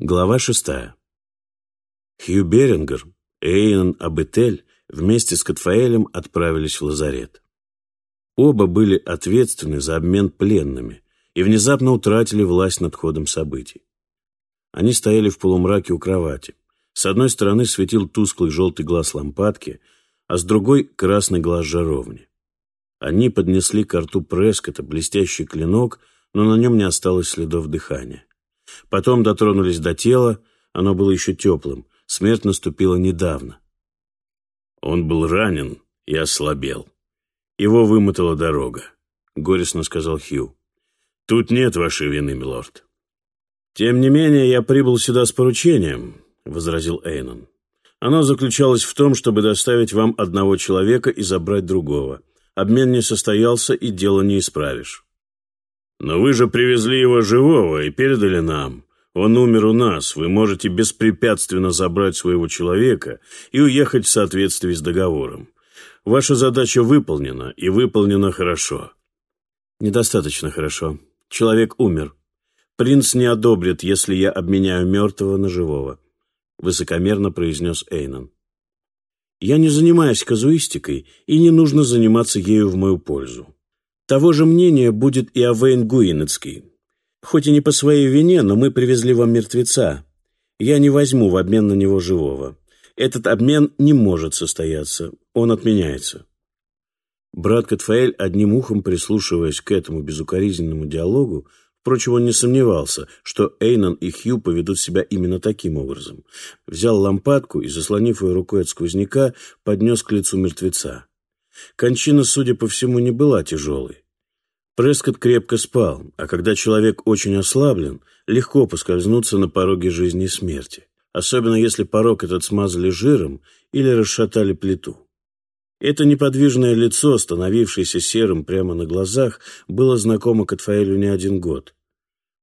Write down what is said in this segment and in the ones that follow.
Глава шестая. Хью Берингер и Эйнон Абетель вместе с Катфаэлем отправились в лазарет. Оба были ответственны за обмен пленными и внезапно утратили власть над ходом событий. Они стояли в полумраке у кровати. С одной стороны светил тусклый желтый глаз лампадки, а с другой — красный глаз жаровни. Они поднесли к рту Прескота блестящий клинок, но на нем не осталось следов дыхания. Потом дотронулись до тела, оно было еще теплым. Смерть наступила недавно. Он был ранен и ослабел. Его вымотала дорога, — горестно сказал Хью. Тут нет вашей вины, милорд. Тем не менее, я прибыл сюда с поручением, — возразил Эйнон. Оно заключалось в том, чтобы доставить вам одного человека и забрать другого. Обмен не состоялся, и дело не исправишь. «Но вы же привезли его живого и передали нам. Он умер у нас. Вы можете беспрепятственно забрать своего человека и уехать в соответствии с договором. Ваша задача выполнена, и выполнена хорошо». «Недостаточно хорошо. Человек умер. Принц не одобрит, если я обменяю мертвого на живого», — высокомерно произнес Эйнон. «Я не занимаюсь казуистикой, и не нужно заниматься ею в мою пользу. Того же мнения будет и Авейн Гуинецкий. Хоть и не по своей вине, но мы привезли вам мертвеца. Я не возьму в обмен на него живого. Этот обмен не может состояться. Он отменяется. Брат Катфаэль, одним ухом прислушиваясь к этому безукоризненному диалогу, впрочем, он не сомневался, что Эйнон и Хью поведут себя именно таким образом. Взял лампадку и, заслонив ее рукой от сквозняка, поднес к лицу мертвеца. Кончина, судя по всему, не была тяжелой. Прескотт крепко спал, а когда человек очень ослаблен, легко поскользнуться на пороге жизни и смерти, особенно если порог этот смазали жиром или расшатали плиту. Это неподвижное лицо, становившееся серым прямо на глазах, было знакомо Катфаэлю не один год.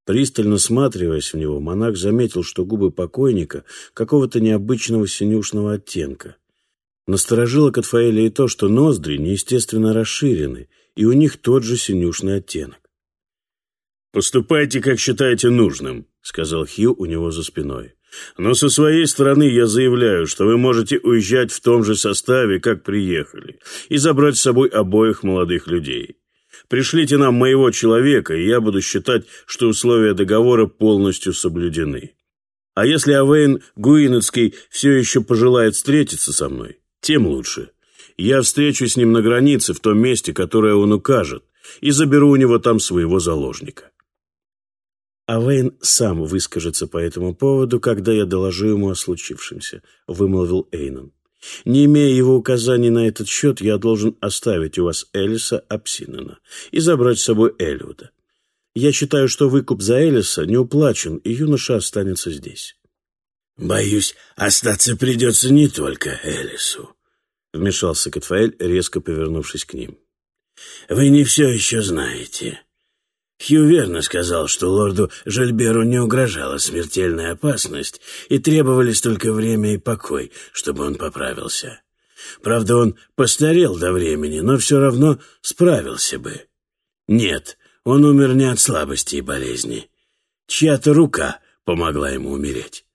Пристально сматриваясь в него, монах заметил, что губы покойника какого-то необычного синюшного оттенка. Насторожило Катфаэля и то, что ноздри неестественно расширены, и у них тот же синюшный оттенок. «Поступайте, как считаете нужным», — сказал Хью у него за спиной. «Но со своей стороны я заявляю, что вы можете уезжать в том же составе, как приехали, и забрать с собой обоих молодых людей. Пришлите нам моего человека, и я буду считать, что условия договора полностью соблюдены. А если Авейн Гуинецкий все еще пожелает встретиться со мной, тем лучше. Я встречусь с ним на границе, в том месте, которое он укажет, и заберу у него там своего заложника. А Вейн сам выскажется по этому поводу, когда я доложу ему о случившемся, вымолвил Эйнон. Не имея его указаний на этот счет, я должен оставить у вас Элиса Апсинена и забрать с собой Элиуда. Я считаю, что выкуп за Элиса не уплачен, и юноша останется здесь. «Боюсь, остаться придется не только Элису», — вмешался Катфаэль, резко повернувшись к ним. «Вы не все еще знаете. Хью верно сказал, что лорду Жильберу не угрожала смертельная опасность, и требовались только время и покой, чтобы он поправился. Правда, он постарел до времени, но все равно справился бы. Нет, он умер не от слабости и болезни. Чья-то рука помогла ему умереть.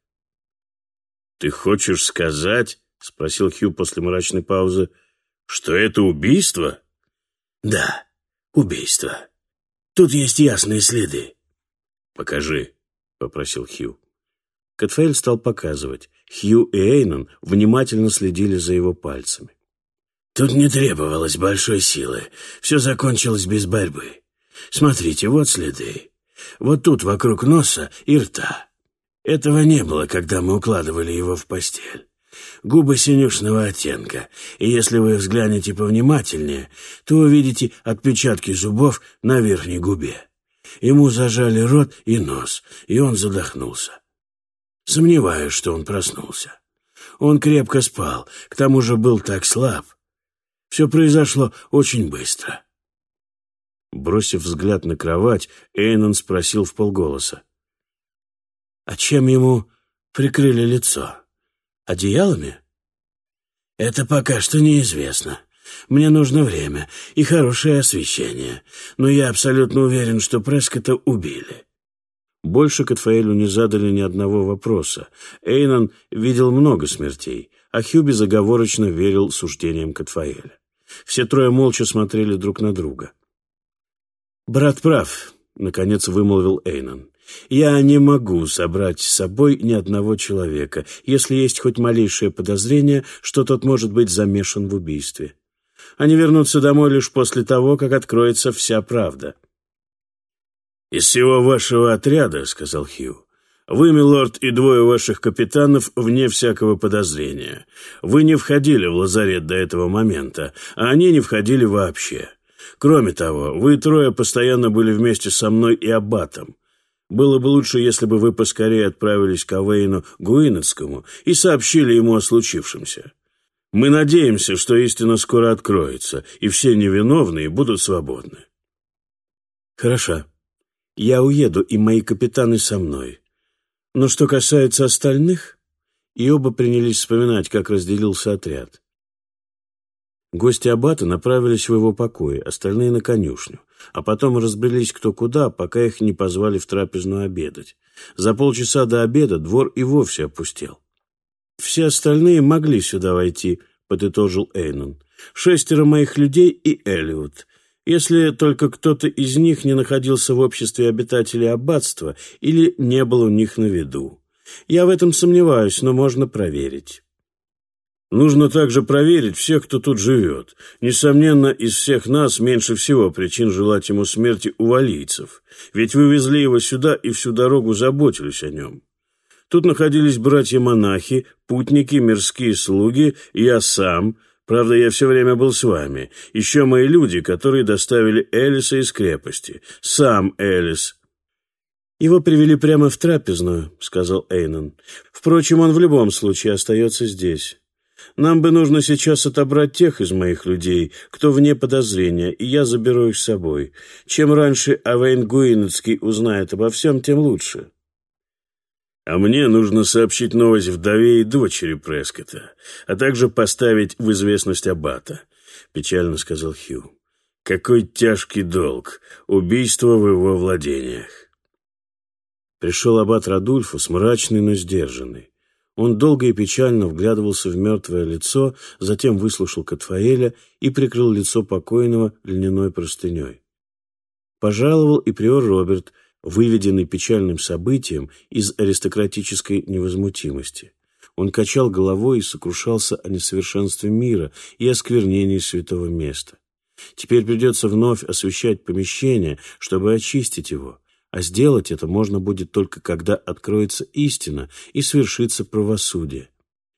«Ты хочешь сказать, — спросил Хью после мрачной паузы, — что это убийство?» «Да, убийство. Тут есть ясные следы». «Покажи», — попросил Хью. Катфаэль стал показывать. Хью и Эйнон внимательно следили за его пальцами. «Тут не требовалось большой силы. Все закончилось без борьбы. Смотрите, вот следы. Вот тут вокруг носа и рта. Этого не было, когда мы укладывали его в постель. Губы синюшного оттенка, и если вы взглянете повнимательнее, то увидите отпечатки зубов на верхней губе. Ему зажали рот и нос, и он задохнулся. Сомневаюсь, что он проснулся. Он крепко спал, к тому же был так слаб. Все произошло очень быстро. Бросив взгляд на кровать, Эйнон спросил в полголоса. А чем ему прикрыли лицо? Одеялами? Это пока что неизвестно. Мне нужно время и хорошее освещение, но я абсолютно уверен, что Прескота убили. Больше Катфаэлю не задали ни одного вопроса. Эйнан видел много смертей, а Хью безоговорочно верил суждениям Катфаэля. Все трое молча смотрели друг на друга. «Брат прав», — наконец вымолвил Эйнан. «Я не могу собрать с собой ни одного человека, если есть хоть малейшее подозрение, что тот может быть замешан в убийстве. Они вернутся домой лишь после того, как откроется вся правда». «Из всего вашего отряда, — сказал Хью, — вы, милорд, и двое ваших капитанов вне всякого подозрения. Вы не входили в лазарет до этого момента, а они не входили вообще. Кроме того, вы трое постоянно были вместе со мной и аббатом. Было бы лучше, если бы вы поскорее отправились к Авейну Гуинецкому и сообщили ему о случившемся. Мы надеемся, что истина скоро откроется, и все невиновные будут свободны». «Хорошо», я уеду, и мои капитаны со мной. Но что касается остальных, и оба принялись вспоминать, как разделился отряд. Гости аббата направились в его покои, остальные на конюшню, а потом разбрелись кто куда, пока их не позвали в трапезную обедать. За полчаса до обеда двор и вовсе опустел. «Все остальные могли сюда войти», — подытожил Эйнон. «Шестеро моих людей и Элиот если только кто-то из них не находился в обществе обитателей аббатства или не был у них на виду. Я в этом сомневаюсь, но можно проверить. Нужно также проверить всех, кто тут живет. Несомненно, из всех нас меньше всего причин желать ему смерти у валийцев, ведь вы везли его сюда и всю дорогу заботились о нем. Тут находились братья-монахи, путники, мирские слуги, я сам, Правда, я все время был с вами. Еще мои люди, которые доставили Элиса из крепости. Сам Элис. «Его привели прямо в трапезную», — сказал Эйнон. «Впрочем, он в любом случае остается здесь. Нам бы нужно сейчас отобрать тех из моих людей, кто вне подозрения, и я заберу их с собой. Чем раньше Авейн Гуинецкий узнает обо всем, тем лучше». А мне нужно сообщить новость вдове и дочери Прескота, а также поставить в известность Аббата», — печально сказал Хью. «Какой тяжкий долг! Убийство в его владениях!» Пришел аббат Радульфус, мрачный, но сдержанный. Он долго и печально вглядывался в мертвое лицо, затем выслушал Катфаэля и прикрыл лицо покойного льняной простыней. Пожаловал и приор Роберт — выведенный печальным событием из аристократической невозмутимости. Он качал головой и сокрушался о несовершенстве мира и осквернении святого места. Теперь придется вновь освещать помещение, чтобы очистить его, а сделать это можно будет только когда откроется истина и свершится правосудие.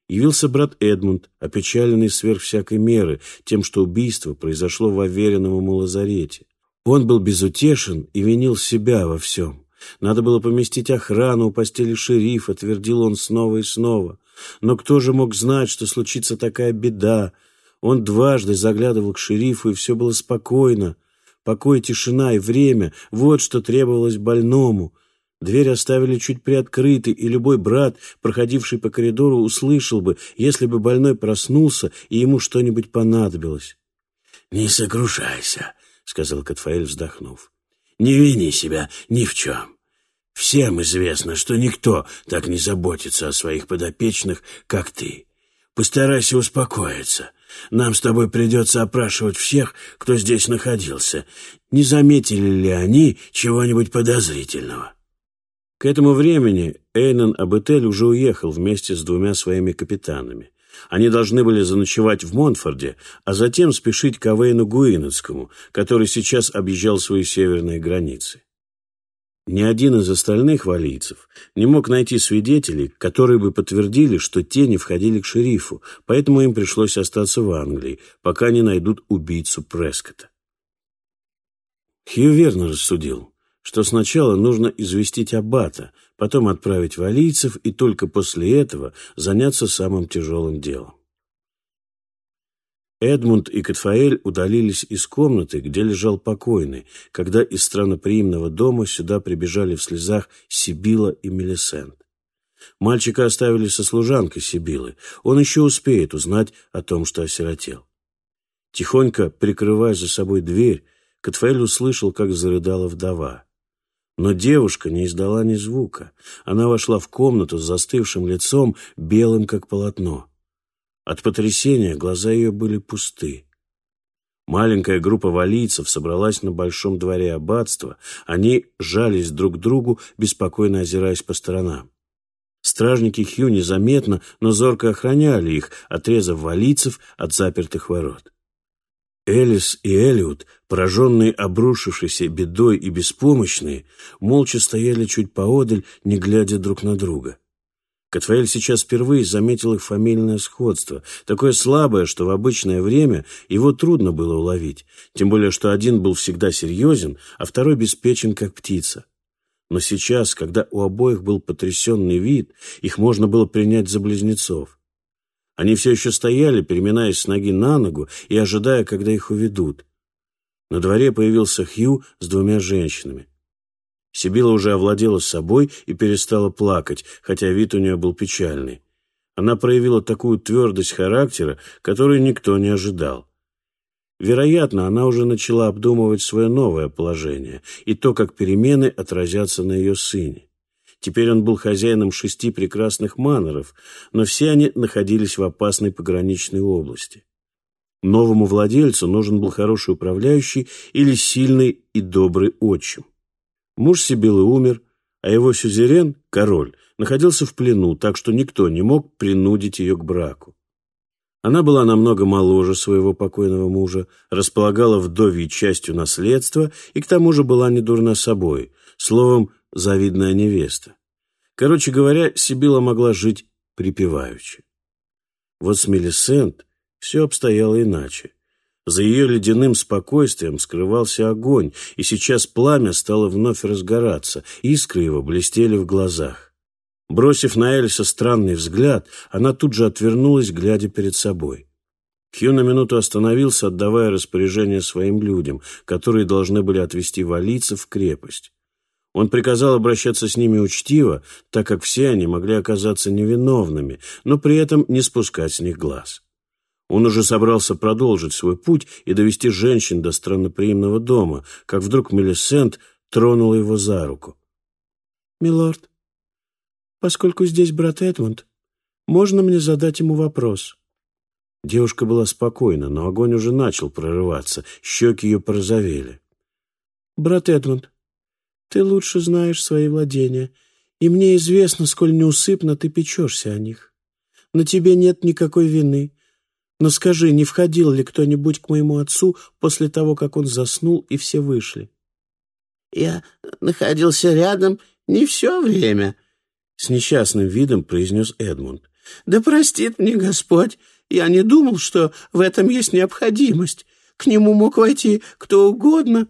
Явился брат Эдмунд, опечаленный сверх всякой меры тем, что убийство произошло в уверенном ему лазарете. Он был безутешен и винил себя во всем. Надо было поместить охрану у постели шерифа, твердил он снова и снова. Но кто же мог знать, что случится такая беда? Он дважды заглядывал к шерифу, и все было спокойно. Покой, тишина и время — вот что требовалось больному. Дверь оставили чуть приоткрытой, и любой брат, проходивший по коридору, услышал бы, если бы больной проснулся, и ему что-нибудь понадобилось. «Не сокрушайся», — сказал Катфаэль, вздохнув. «Не вини себя ни в чем. Всем известно, что никто так не заботится о своих подопечных, как ты. Постарайся успокоиться. Нам с тобой придется опрашивать всех, кто здесь находился. Не заметили ли они чего-нибудь подозрительного?» К этому времени Эйнон Абетель уже уехал вместе с двумя своими капитанами. Они должны были заночевать в Монфорде, а затем спешить к Авейну Гуинецкому, который сейчас объезжал свои северные границы. Ни один из остальных валийцев не мог найти свидетелей, которые бы подтвердили, что те не входили к шерифу, поэтому им пришлось остаться в Англии, пока не найдут убийцу Прескота. Хью верно рассудил что сначала нужно известить аббата, потом отправить валийцев и только после этого заняться самым тяжелым делом. Эдмунд и Катфаэль удалились из комнаты, где лежал покойный, когда из странноприимного дома сюда прибежали в слезах Сибила и Мелисент. Мальчика оставили со служанкой Сибилы. Он еще успеет узнать о том, что осиротел. Тихонько прикрывая за собой дверь, Катфаэль услышал, как зарыдала вдова. Но девушка не издала ни звука. Она вошла в комнату с застывшим лицом, белым как полотно. От потрясения глаза ее были пусты. Маленькая группа валийцев собралась на большом дворе аббатства. Они жались друг к другу, беспокойно озираясь по сторонам. Стражники Хью незаметно, но зорко охраняли их, отрезав валийцев от запертых ворот. Элис и Элиот, пораженные обрушившейся бедой и беспомощные, молча стояли чуть поодаль, не глядя друг на друга. Катфаэль сейчас впервые заметил их фамильное сходство, такое слабое, что в обычное время его трудно было уловить, тем более что один был всегда серьезен, а второй беспечен, как птица. Но сейчас, когда у обоих был потрясенный вид, их можно было принять за близнецов. Они все еще стояли, переминаясь с ноги на ногу и ожидая, когда их уведут. На дворе появился Хью с двумя женщинами. Сибила уже овладела собой и перестала плакать, хотя вид у нее был печальный. Она проявила такую твердость характера, которую никто не ожидал. Вероятно, она уже начала обдумывать свое новое положение и то, как перемены отразятся на ее сыне. Теперь он был хозяином шести прекрасных маноров, но все они находились в опасной пограничной области. Новому владельцу нужен был хороший управляющий или сильный и добрый отчим. Муж Сибилы умер, а его сюзерен, король, находился в плену, так что никто не мог принудить ее к браку. Она была намного моложе своего покойного мужа, располагала вдовьей частью наследства и к тому же была не дурна собой, словом, завидная невеста. Короче говоря, Сибила могла жить припеваючи. Вот с Мелисент все обстояло иначе. За ее ледяным спокойствием скрывался огонь, и сейчас пламя стало вновь разгораться, искры его блестели в глазах. Бросив на Эльса странный взгляд, она тут же отвернулась, глядя перед собой. Хью на минуту остановился, отдавая распоряжение своим людям, которые должны были отвести валийцев в крепость. Он приказал обращаться с ними учтиво, так как все они могли оказаться невиновными, но при этом не спускать с них глаз. Он уже собрался продолжить свой путь и довести женщин до странноприимного дома, как вдруг Мелисент тронула его за руку. «Милорд, поскольку здесь брат Эдмунд, можно мне задать ему вопрос?» Девушка была спокойна, но огонь уже начал прорываться, щеки ее порозовели. «Брат Эдмунд, ты лучше знаешь свои владения, и мне известно, сколь неусыпно ты печешься о них. На тебе нет никакой вины, но скажи, не входил ли кто-нибудь к моему отцу после того, как он заснул, и все вышли? Я находился рядом не все время, — с несчастным видом произнес Эдмунд. Да простит мне Господь, я не думал, что в этом есть необходимость. К нему мог войти кто угодно.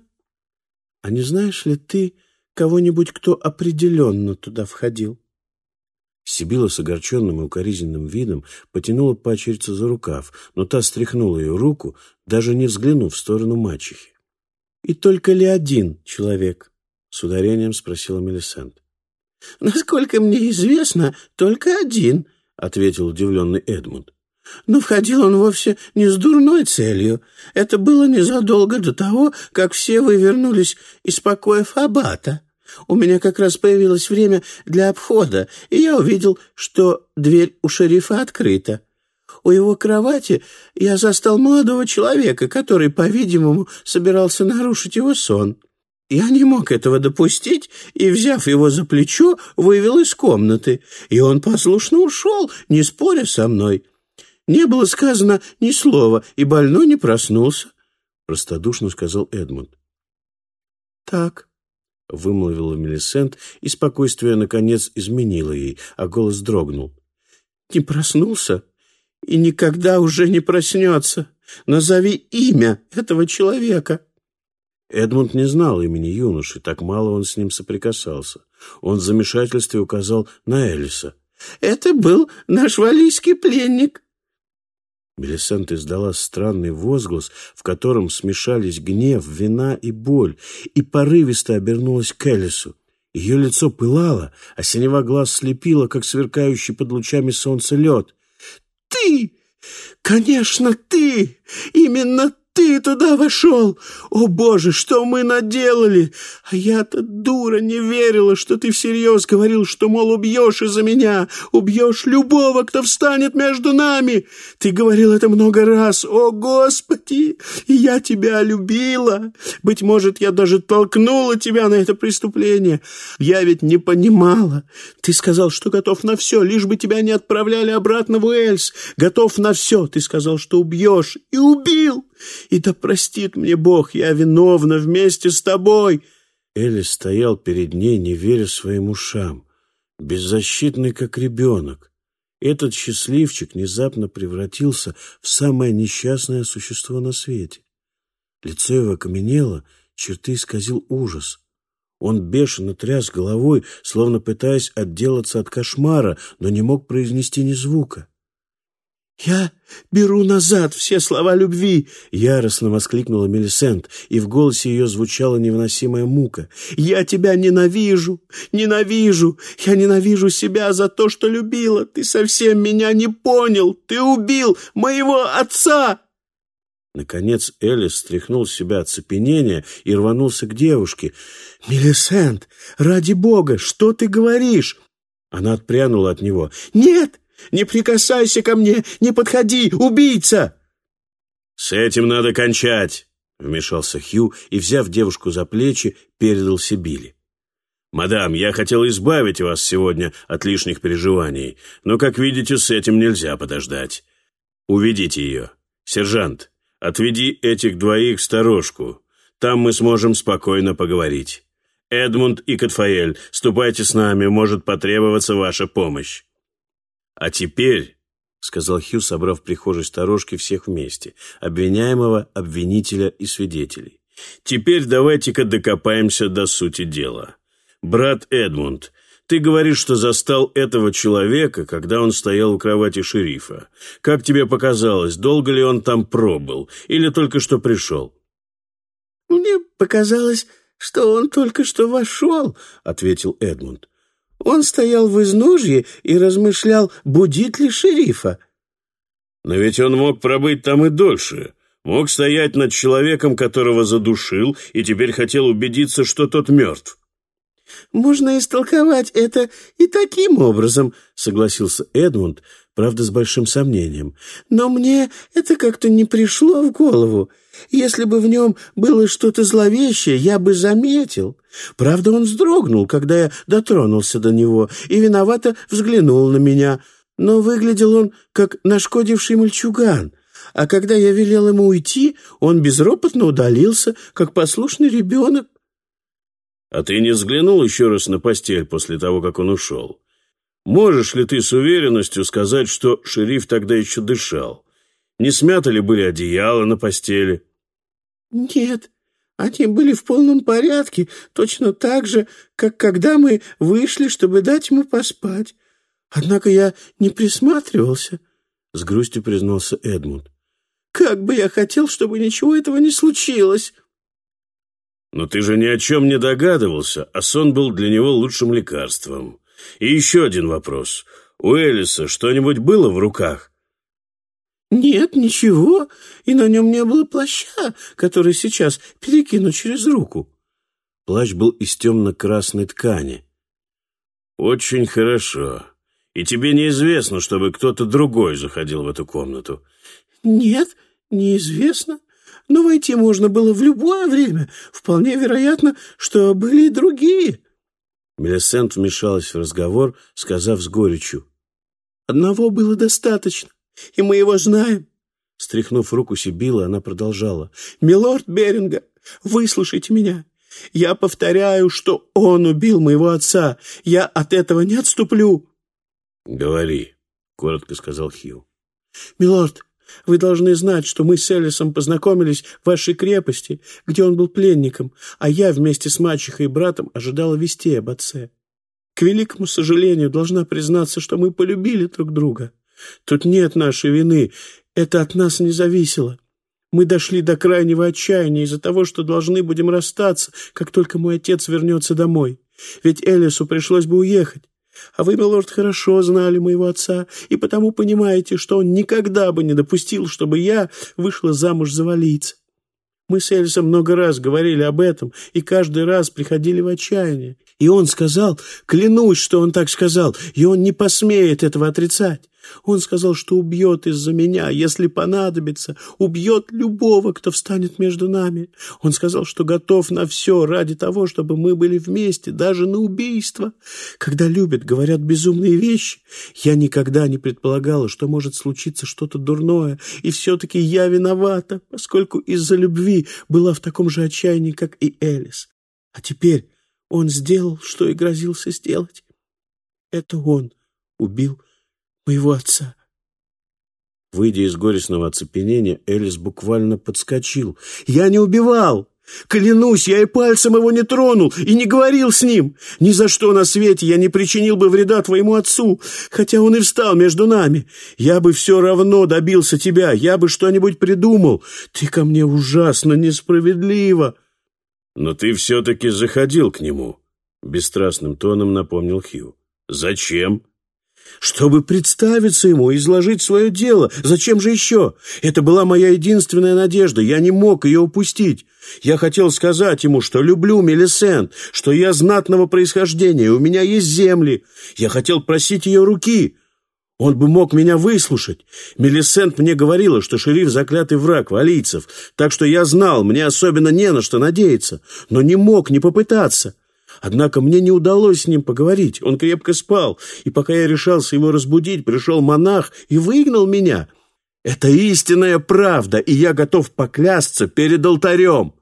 А не знаешь ли ты кого-нибудь, кто определенно туда входил? Сибила с огорченным и укоризненным видом потянула пачерицу за рукав, но та стряхнула ее руку, даже не взглянув в сторону мачехи. «И только ли один человек?» — с ударением спросила Мелисент. «Насколько мне известно, только один», — ответил удивленный Эдмунд. «Но входил он вовсе не с дурной целью. Это было незадолго до того, как все вы вернулись из покоев Аббата». У меня как раз появилось время для обхода, и я увидел, что дверь у шерифа открыта. У его кровати я застал молодого человека, который, по-видимому, собирался нарушить его сон. Я не мог этого допустить и, взяв его за плечо, вывел из комнаты, и он послушно ушел, не споря со мной. Не было сказано ни слова, и больной не проснулся, — простодушно сказал Эдмунд. — Так, — вымолвила Мелисент, и спокойствие, наконец, изменило ей, а голос дрогнул. «Не проснулся и никогда уже не проснется. Назови имя этого человека». Эдмунд не знал имени юноши, так мало он с ним соприкасался. Он в замешательстве указал на Элиса. «Это был наш валийский пленник», Мелисент издала странный возглас, в котором смешались гнев, вина и боль, и порывисто обернулась к Элису. Ее лицо пылало, а синева глаз слепило, как сверкающий под лучами солнца лед. «Ты! Конечно, ты! Именно ты туда вошел! О, Боже, что мы наделали! А я-то, дура, не верила, что ты всерьез говорил, что, мол, убьешь из-за меня, убьешь любого, кто встанет между нами. Ты говорил это много раз. О, Господи! И я тебя любила. Быть может, я даже толкнула тебя на это преступление. Я ведь не понимала. Ты сказал, что готов на все, лишь бы тебя не отправляли обратно в Уэльс. Готов на все. Ты сказал, что убьешь. И убил. И да простит мне Бог, я виновна вместе с тобой. Элли стоял перед ней, не веря своим ушам, беззащитный, как ребенок. Этот счастливчик внезапно превратился в самое несчастное существо на свете. Лицо его окаменело, черты исказил ужас. Он бешено тряс головой, словно пытаясь отделаться от кошмара, но не мог произнести ни звука. «Я беру назад все слова любви!» — яростно воскликнула Мелисент, и в голосе ее звучала невыносимая мука. «Я тебя ненавижу! Ненавижу! Я ненавижу себя за то, что любила! Ты совсем меня не понял! Ты убил моего отца!» Наконец Элис стряхнул с себя оцепенение и рванулся к девушке. «Мелисент, ради бога, что ты говоришь?» Она отпрянула от него. «Нет!» Не прикасайся ко мне! Не подходи! Убийца!» «С этим надо кончать!» — вмешался Хью и, взяв девушку за плечи, передал Сибили. «Мадам, я хотел избавить вас сегодня от лишних переживаний, но, как видите, с этим нельзя подождать. Уведите ее. Сержант, отведи этих двоих в сторожку. Там мы сможем спокойно поговорить. Эдмунд и Катфаэль, ступайте с нами, может потребоваться ваша помощь. «А теперь», — сказал Хью, собрав в прихожей сторожки всех вместе, обвиняемого, обвинителя и свидетелей, «теперь давайте-ка докопаемся до сути дела. Брат Эдмунд, ты говоришь, что застал этого человека, когда он стоял у кровати шерифа. Как тебе показалось, долго ли он там пробыл или только что пришел?» «Мне показалось, что он только что вошел», — ответил Эдмунд. Он стоял в изножье и размышлял, будит ли шерифа. Но ведь он мог пробыть там и дольше. Мог стоять над человеком, которого задушил, и теперь хотел убедиться, что тот мертв. «Можно истолковать это и таким образом», — согласился Эдмунд, правда, с большим сомнением. «Но мне это как-то не пришло в голову. Если бы в нем было что-то зловещее, я бы заметил. Правда, он вздрогнул, когда я дотронулся до него, и виновато взглянул на меня. Но выглядел он, как нашкодивший мальчуган. А когда я велел ему уйти, он безропотно удалился, как послушный ребенок. А ты не взглянул еще раз на постель после того, как он ушел? Можешь ли ты с уверенностью сказать, что шериф тогда еще дышал? Не смяты ли были одеяла на постели? Нет, они были в полном порядке, точно так же, как когда мы вышли, чтобы дать ему поспать. Однако я не присматривался, — с грустью признался Эдмунд. Как бы я хотел, чтобы ничего этого не случилось. Но ты же ни о чем не догадывался, а сон был для него лучшим лекарством. И еще один вопрос. У Элиса что-нибудь было в руках? «Нет, ничего, и на нем не было плаща, который сейчас перекину через руку». Плащ был из темно-красной ткани. «Очень хорошо. И тебе неизвестно, чтобы кто-то другой заходил в эту комнату?» «Нет, неизвестно. Но войти можно было в любое время. Вполне вероятно, что были и другие». Мелисент вмешалась в разговор, сказав с горечью. «Одного было достаточно и мы его знаем. Стряхнув руку Сибила, она продолжала. «Милорд Беринга, выслушайте меня. Я повторяю, что он убил моего отца. Я от этого не отступлю». «Говори», — коротко сказал Хью. «Милорд, вы должны знать, что мы с Элисом познакомились в вашей крепости, где он был пленником, а я вместе с мачехой и братом ожидала вести об отце. К великому сожалению, должна признаться, что мы полюбили друг друга. Тут нет нашей вины, это от нас не зависело. Мы дошли до крайнего отчаяния из-за того, что должны будем расстаться, как только мой отец вернется домой. Ведь Элису пришлось бы уехать. А вы, милорд, хорошо знали моего отца, и потому понимаете, что он никогда бы не допустил, чтобы я вышла замуж за валийца. Мы с Эльсом много раз говорили об этом, и каждый раз приходили в отчаяние. И он сказал, клянусь, что он так сказал, и он не посмеет этого отрицать. Он сказал, что убьет из-за меня, если понадобится, убьет любого, кто встанет между нами. Он сказал, что готов на все ради того, чтобы мы были вместе, даже на убийство. Когда любят, говорят безумные вещи. Я никогда не предполагала, что может случиться что-то дурное, и все-таки я виновата, поскольку из-за любви была в таком же отчаянии, как и Элис. А теперь он сделал, что и грозился сделать. Это он убил моего отца. Выйдя из горестного оцепенения, Элис буквально подскочил. «Я не убивал! Клянусь, я и пальцем его не тронул и не говорил с ним. Ни за что на свете я не причинил бы вреда твоему отцу, хотя он и встал между нами. Я бы все равно добился тебя, я бы что-нибудь придумал. Ты ко мне ужасно несправедливо». «Но ты все-таки заходил к нему», — бесстрастным тоном напомнил Хью. «Зачем?» чтобы представиться ему изложить свое дело. Зачем же еще? Это была моя единственная надежда, я не мог ее упустить. Я хотел сказать ему, что люблю Мелисент, что я знатного происхождения, у меня есть земли. Я хотел просить ее руки. Он бы мог меня выслушать. Мелисент мне говорила, что шериф заклятый враг валийцев, так что я знал, мне особенно не на что надеяться, но не мог не попытаться. Однако мне не удалось с ним поговорить. Он крепко спал, и пока я решался его разбудить, пришел монах и выгнал меня. Это истинная правда, и я готов поклясться перед алтарем.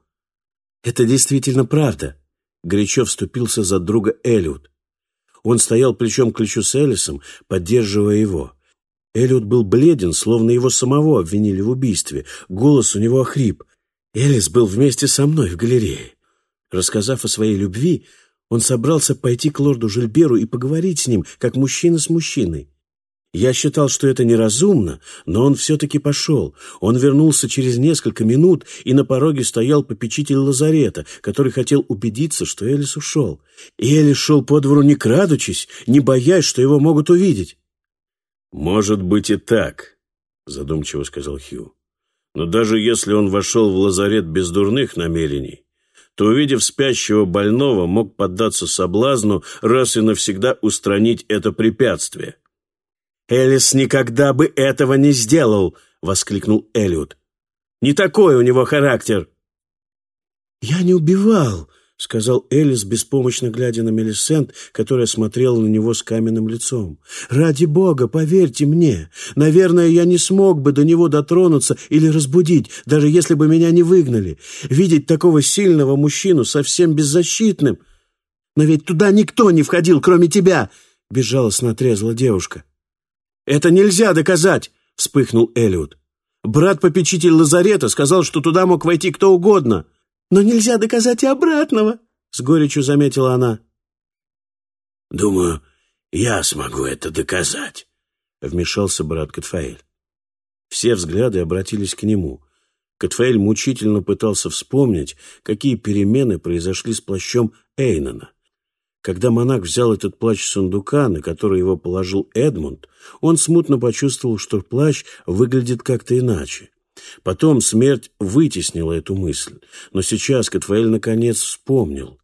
Это действительно правда. Горячо вступился за друга Элиот. Он стоял плечом к плечу с Элисом, поддерживая его. Элиот был бледен, словно его самого обвинили в убийстве. Голос у него охрип. Элис был вместе со мной в галерее. Рассказав о своей любви, он собрался пойти к лорду Жильберу и поговорить с ним, как мужчина с мужчиной. Я считал, что это неразумно, но он все-таки пошел. Он вернулся через несколько минут, и на пороге стоял попечитель лазарета, который хотел убедиться, что Элис ушел. И Элис шел по двору не крадучись, не боясь, что его могут увидеть. «Может быть и так», — задумчиво сказал Хью. «Но даже если он вошел в лазарет без дурных намерений, то, увидев спящего больного, мог поддаться соблазну раз и навсегда устранить это препятствие. «Элис никогда бы этого не сделал!» — воскликнул Элliot. «Не такой у него характер!» «Я не убивал!» — сказал Элис, беспомощно глядя на Мелисент, которая смотрела на него с каменным лицом. «Ради бога, поверьте мне, наверное, я не смог бы до него дотронуться или разбудить, даже если бы меня не выгнали. Видеть такого сильного мужчину совсем беззащитным. Но ведь туда никто не входил, кроме тебя!» — безжалостно отрезала девушка. «Это нельзя доказать!» — вспыхнул Элиот. «Брат-попечитель лазарета сказал, что туда мог войти кто угодно». «Но нельзя доказать и обратного», — с горечью заметила она. «Думаю, я смогу это доказать», — вмешался брат Катфаэль. Все взгляды обратились к нему. Катфаэль мучительно пытался вспомнить, какие перемены произошли с плащом Эйнона. Когда монах взял этот плащ сундука, на который его положил Эдмунд, он смутно почувствовал, что плащ выглядит как-то иначе. Потом смерть вытеснила эту мысль, но сейчас Катфаэль наконец вспомнил.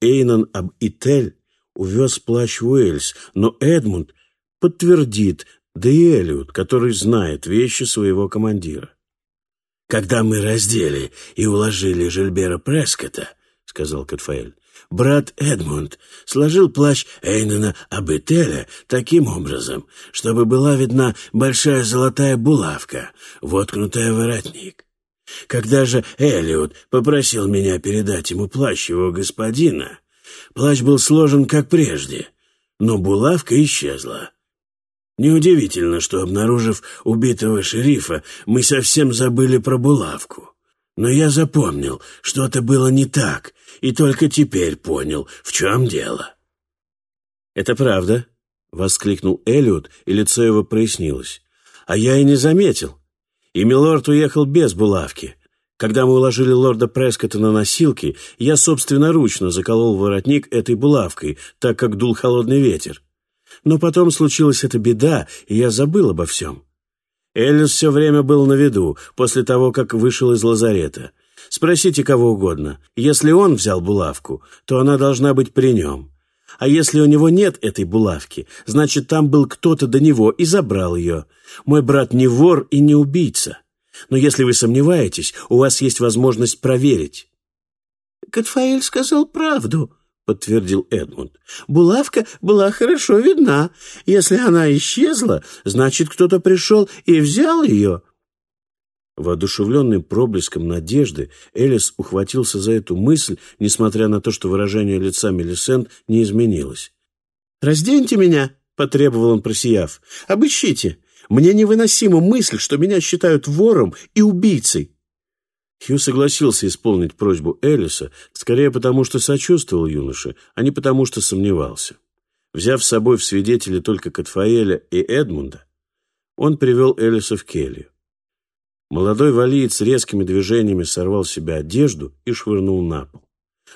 Эйнан об Итель увез плащ в Уэльс, но Эдмунд подтвердит, да и Элиот, который знает вещи своего командира. «Когда мы раздели и уложили Жильбера Прескота, — сказал Катфаэль, брат Эдмунд сложил плащ Эйнена Абетеля таким образом, чтобы была видна большая золотая булавка, воткнутая в воротник. Когда же Элиот попросил меня передать ему плащ его господина, плащ был сложен как прежде, но булавка исчезла. Неудивительно, что, обнаружив убитого шерифа, мы совсем забыли про булавку. Но я запомнил, что-то было не так, и только теперь понял, в чем дело. «Это правда», — воскликнул Эллиот, и лицо его прояснилось. «А я и не заметил. И милорд уехал без булавки. Когда мы уложили лорда Прескота на носилки, я собственноручно заколол воротник этой булавкой, так как дул холодный ветер. Но потом случилась эта беда, и я забыл обо всем. Эллис все время был на виду, после того, как вышел из лазарета. Спросите кого угодно. Если он взял булавку, то она должна быть при нем. А если у него нет этой булавки, значит, там был кто-то до него и забрал ее. Мой брат не вор и не убийца. Но если вы сомневаетесь, у вас есть возможность проверить». «Катфаэль сказал правду», — подтвердил Эдмунд. «Булавка была хорошо видна. Если она исчезла, значит, кто-то пришел и взял ее». Воодушевленный проблеском надежды, Элис ухватился за эту мысль, несмотря на то, что выражение лица Мелисент не изменилось. «Разденьте меня!» — потребовал он, просияв. «Обыщите! Мне невыносима мысль, что меня считают вором и убийцей!» Хью согласился исполнить просьбу Элиса, скорее потому, что сочувствовал юноше, а не потому, что сомневался. Взяв с собой в свидетели только Катфаэля и Эдмунда, он привел Элиса в келью. Молодой валиец резкими движениями сорвал с себя одежду и швырнул на пол.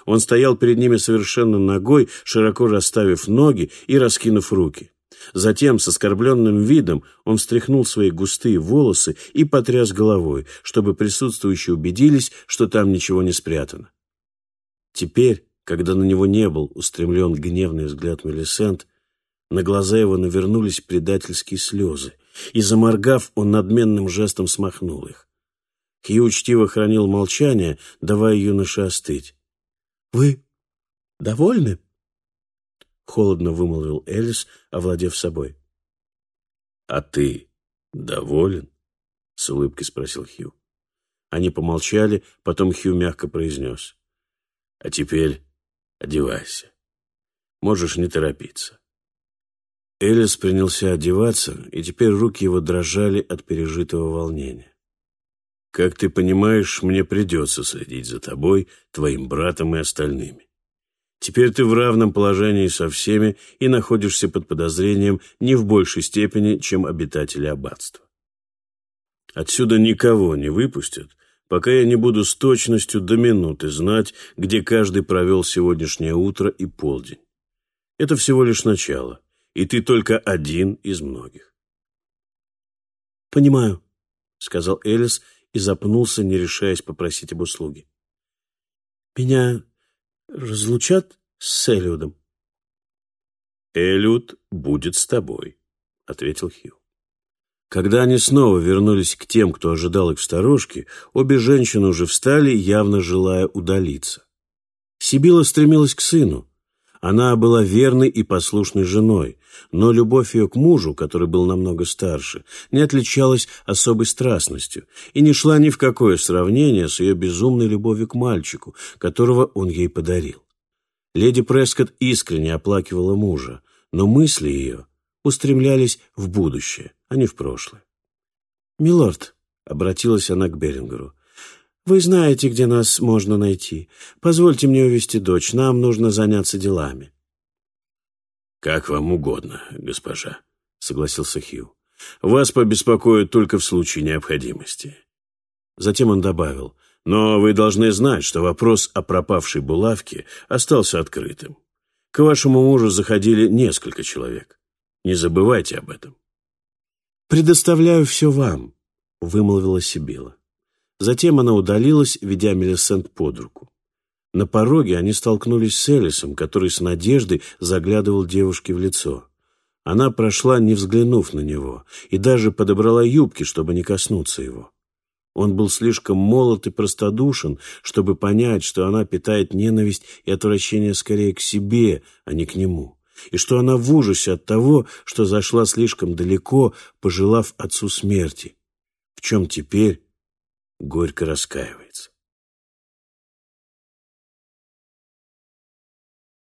Он стоял перед ними совершенно ногой, широко расставив ноги и раскинув руки. Затем, с оскорбленным видом, он встряхнул свои густые волосы и потряс головой, чтобы присутствующие убедились, что там ничего не спрятано. Теперь, когда на него не был устремлен гневный взгляд Мелисент, на глаза его навернулись предательские слезы, и, заморгав, он надменным жестом смахнул их. Хью учтиво хранил молчание, давая юноше остыть. «Вы довольны?» — холодно вымолвил Элис, овладев собой. «А ты доволен?» — с улыбкой спросил Хью. Они помолчали, потом Хью мягко произнес. «А теперь одевайся. Можешь не торопиться. Элис принялся одеваться, и теперь руки его дрожали от пережитого волнения. «Как ты понимаешь, мне придется следить за тобой, твоим братом и остальными. Теперь ты в равном положении со всеми и находишься под подозрением не в большей степени, чем обитатели аббатства. Отсюда никого не выпустят, пока я не буду с точностью до минуты знать, где каждый провел сегодняшнее утро и полдень. Это всего лишь начало и ты только один из многих. «Понимаю», — сказал Элис и запнулся, не решаясь попросить об услуге. «Меня разлучат с Элиудом?» «Элиуд будет с тобой», — ответил Хью. Когда они снова вернулись к тем, кто ожидал их в сторожке, обе женщины уже встали, явно желая удалиться. Сибила стремилась к сыну, она была верной и послушной женой, но любовь ее к мужу, который был намного старше, не отличалась особой страстностью и не шла ни в какое сравнение с ее безумной любовью к мальчику, которого он ей подарил. Леди Прескотт искренне оплакивала мужа, но мысли ее устремлялись в будущее, а не в прошлое. «Милорд», — обратилась она к Берингеру, вы знаете, где нас можно найти. Позвольте мне увести дочь, нам нужно заняться делами». «Как вам угодно, госпожа», — согласился Хью. «Вас побеспокоят только в случае необходимости». Затем он добавил, «Но вы должны знать, что вопрос о пропавшей булавке остался открытым. К вашему мужу заходили несколько человек. Не забывайте об этом». «Предоставляю все вам», — вымолвила Сибила. Затем она удалилась, ведя Мелисент под руку. На пороге они столкнулись с Элисом, который с надеждой заглядывал девушке в лицо. Она прошла, не взглянув на него, и даже подобрала юбки, чтобы не коснуться его. Он был слишком молод и простодушен, чтобы понять, что она питает ненависть и отвращение скорее к себе, а не к нему, и что она в ужасе от того, что зашла слишком далеко, пожелав отцу смерти, в чем теперь горько раскаивается.